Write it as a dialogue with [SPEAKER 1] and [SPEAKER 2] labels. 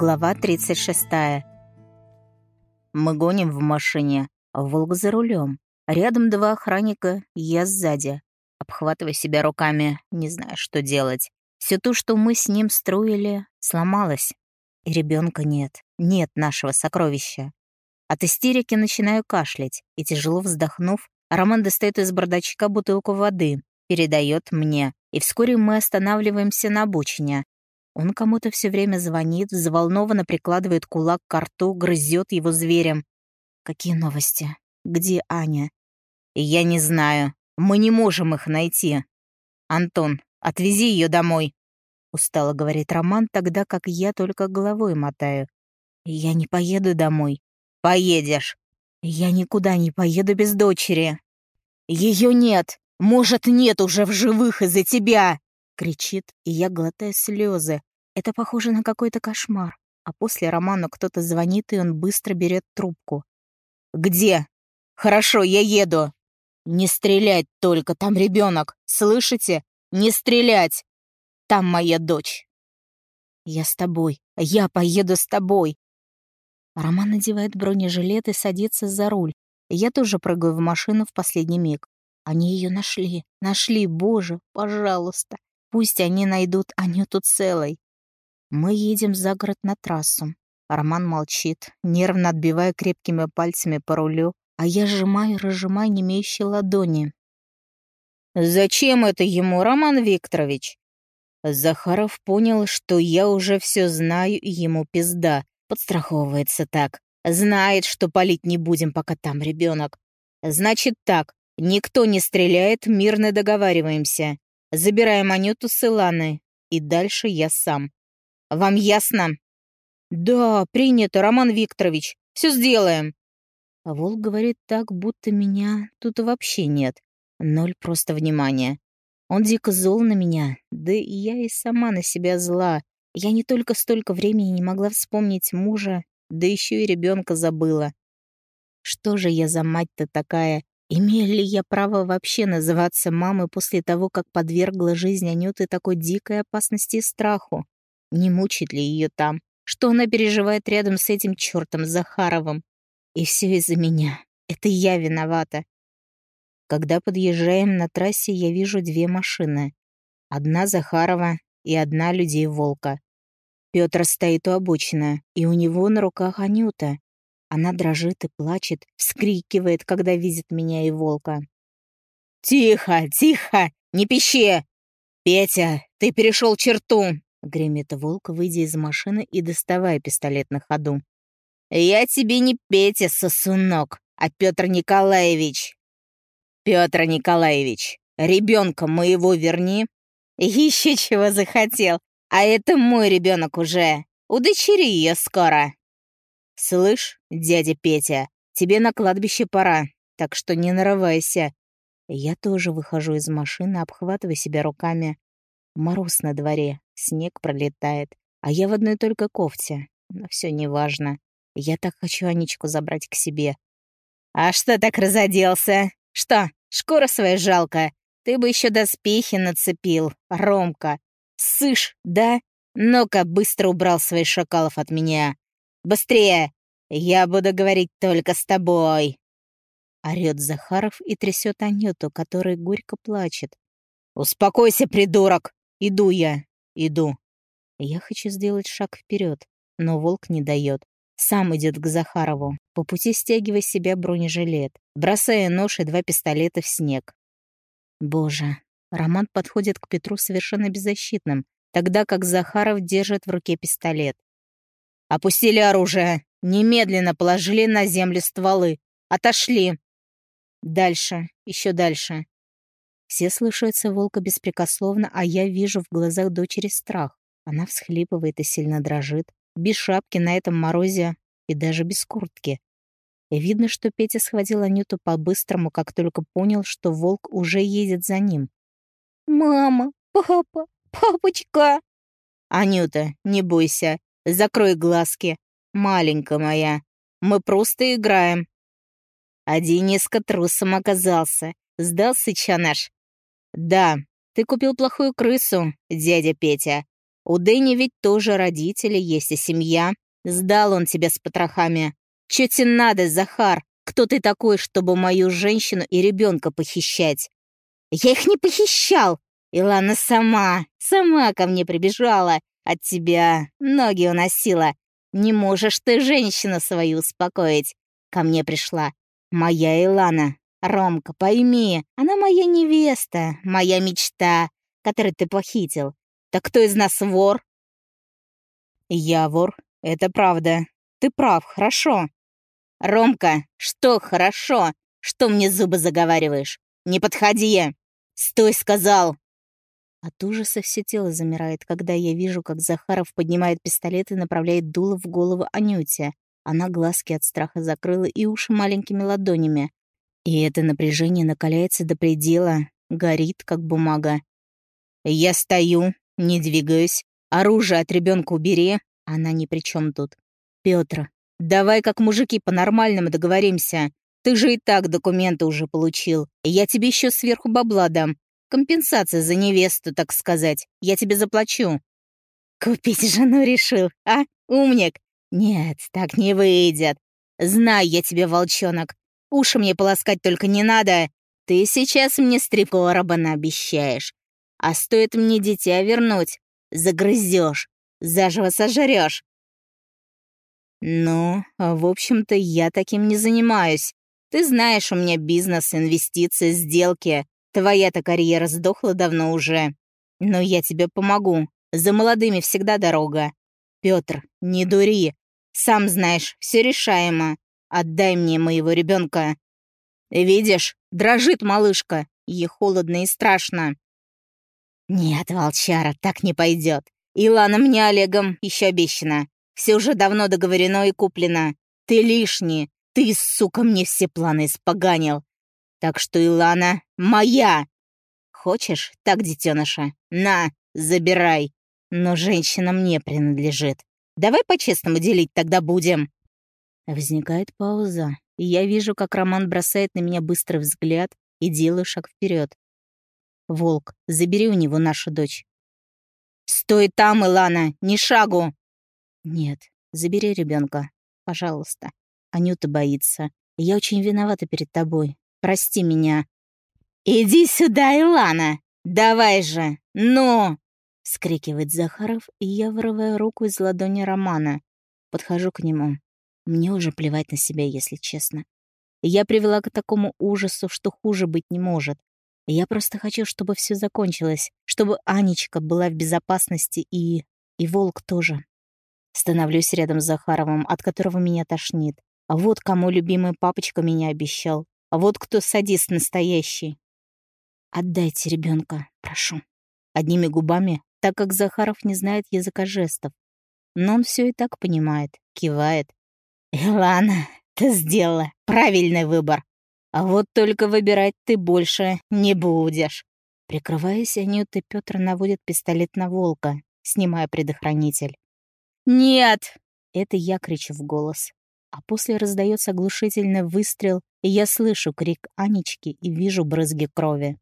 [SPEAKER 1] Глава 36. Мы гоним в машине, Волк за рулем. Рядом два охранника, я сзади. Обхватывая себя руками, не знаю, что делать. Все то, что мы с ним строили, сломалось. И ребенка нет. Нет нашего сокровища. От истерики начинаю кашлять, и, тяжело вздохнув, Роман достает из бардачка бутылку воды, передает мне, и вскоре мы останавливаемся на обочине. Он кому-то все время звонит, взволнованно прикладывает кулак к рту, грызет его зверем. Какие новости? Где Аня? Я не знаю. Мы не можем их найти. Антон, отвези ее домой. Устало говорит Роман, тогда как я только головой мотаю. Я не поеду домой. Поедешь. Я никуда не поеду без дочери. Ее нет. Может, нет уже в живых из-за тебя кричит, и я глотаю слезы. Это похоже на какой-то кошмар. А после Роману кто-то звонит, и он быстро берет трубку. «Где?» «Хорошо, я еду». «Не стрелять только, там ребенок. Слышите? Не стрелять! Там моя дочь». «Я с тобой. Я поеду с тобой». Роман надевает бронежилет и садится за руль. Я тоже прыгаю в машину в последний миг. Они ее нашли. Нашли, боже, пожалуйста. Пусть они найдут Анюту целой. Мы едем за город на трассу. Роман молчит, нервно отбивая крепкими пальцами по рулю, а я сжимаю и разжимаю немеющие ладони. «Зачем это ему, Роман Викторович?» Захаров понял, что я уже все знаю, и ему пизда. Подстраховывается так. Знает, что палить не будем, пока там ребенок. Значит так, никто не стреляет, мирно договариваемся. Забираем Анюту с Иланы, и дальше я сам. Вам ясно? Да, принято, Роман Викторович. Все сделаем. А Волк говорит так, будто меня тут вообще нет. Ноль просто внимания. Он дико зол на меня, да и я и сама на себя зла. Я не только столько времени не могла вспомнить мужа, да еще и ребенка забыла. Что же я за мать-то такая, Имею ли я право вообще называться мамой после того, как подвергла жизнь Анюты такой дикой опасности и страху? Не мучит ли ее там? Что она переживает рядом с этим чертом Захаровым? И все из-за меня. Это я виновата. Когда подъезжаем на трассе, я вижу две машины. Одна Захарова и одна людей Волка. Петр стоит у обочины, и у него на руках Анюта. Она дрожит и плачет, вскрикивает, когда видит меня и волка. «Тихо, тихо! Не пищи! Петя, ты перешел черту!» — гремит волк, выйдя из машины и доставая пистолет на ходу. «Я тебе не Петя, сосунок, а Петр Николаевич!» «Петр Николаевич, ребенка моего верни!» «Еще чего захотел, а это мой ребенок уже! Удочери ее скоро!» «Слышь, дядя Петя, тебе на кладбище пора, так что не нарывайся». Я тоже выхожу из машины, обхватывая себя руками. Мороз на дворе, снег пролетает, а я в одной только кофте. Но все неважно. Я так хочу Анечку забрать к себе. «А что так разоделся? Что, шкура своя жалко? Ты бы еще доспехи нацепил, Ромка. Сышь, да? Ну-ка, быстро убрал своих шакалов от меня. Быстрее! Я буду говорить только с тобой!» Орёт Захаров и трясет Анюту, которая горько плачет. «Успокойся, придурок! Иду я! Иду!» Я хочу сделать шаг вперед, но волк не дает. Сам идет к Захарову, по пути стягивая себя бронежилет, бросая нож и два пистолета в снег. Боже, Роман подходит к Петру совершенно беззащитным, тогда как Захаров держит в руке пистолет. Опустили оружие. Немедленно положили на землю стволы. Отошли. Дальше, еще дальше. Все слышатся волка беспрекословно, а я вижу в глазах дочери страх. Она всхлипывает и сильно дрожит. Без шапки на этом морозе и даже без куртки. И видно, что Петя схватил Анюту по-быстрому, как только понял, что волк уже едет за ним. «Мама! Папа! Папочка!» «Анюта, не бойся. Закрой глазки. Маленькая моя. Мы просто играем. А Дениска трусом оказался. Сдался Чанаш. Да, ты купил плохую крысу, дядя Петя. У Дэни ведь тоже родители есть и семья. Сдал он тебя с потрохами. Чё тебе надо, Захар? Кто ты такой, чтобы мою женщину и ребенка похищать? Я их не похищал. Илана сама, сама ко мне прибежала. От тебя ноги уносила. Не можешь ты женщину свою успокоить. Ко мне пришла моя Илана. Ромка, пойми, она моя невеста, моя мечта, которую ты похитил. Так кто из нас вор? Я вор, это правда. Ты прав, хорошо. Ромка, что хорошо? Что мне зубы заговариваешь? Не подходи! Стой, сказал! От ужаса все тело замирает, когда я вижу, как Захаров поднимает пистолет и направляет дуло в голову Анюте. Она глазки от страха закрыла и уши маленькими ладонями. И это напряжение накаляется до предела, горит, как бумага. Я стою, не двигаюсь. Оружие от ребенка убери. Она ни при чем тут. Петр, давай как мужики по-нормальному договоримся. Ты же и так документы уже получил. Я тебе еще сверху бабла дам. Компенсация за невесту, так сказать. Я тебе заплачу». «Купить жену решил, а, умник?» «Нет, так не выйдет. Знай я тебе, волчонок. Уши мне полоскать только не надо. Ты сейчас мне стрекороба наобещаешь. А стоит мне дитя вернуть, загрызешь, заживо сожрешь. Ну, в общем-то, я таким не занимаюсь. Ты знаешь, у меня бизнес, инвестиции, сделки. Твоя-то карьера сдохла давно уже. Но я тебе помогу. За молодыми всегда дорога. Петр, не дури. Сам знаешь, все решаемо. Отдай мне моего ребенка. Видишь, дрожит малышка. Ей холодно и страшно. Нет, волчара, так не пойдет. Илана мне Олегом еще обещана. Все уже давно договорено и куплено. Ты лишний. Ты, сука, мне все планы испоганил. Так что Илана моя. Хочешь, так, детеныша? На, забирай. Но женщина мне принадлежит. Давай по-честному делить тогда будем. Возникает пауза, и я вижу, как Роман бросает на меня быстрый взгляд и делаю шаг вперед. Волк, забери у него нашу дочь. Стой там, Илана, ни шагу. Нет, забери ребенка, пожалуйста. Анюта боится. Я очень виновата перед тобой. Прости меня». «Иди сюда, Илана! Давай же! Ну!» — скрикивает Захаров, и я вырываю руку из ладони Романа. Подхожу к нему. Мне уже плевать на себя, если честно. Я привела к такому ужасу, что хуже быть не может. Я просто хочу, чтобы все закончилось, чтобы Анечка была в безопасности и... и Волк тоже. Становлюсь рядом с Захаровым, от которого меня тошнит. А вот кому любимый папочка меня обещал. А вот кто садист настоящий. Отдайте ребенка, прошу. Одними губами, так как Захаров не знает языка жестов. Но он все и так понимает, кивает. «Илана, ты сделала правильный выбор. А вот только выбирать ты больше не будешь». Прикрываясь, Анюта Петр наводит пистолет на волка, снимая предохранитель. «Нет!» — это я кричу в голос а после раздается оглушительный выстрел, и я слышу крик Анечки и вижу брызги крови.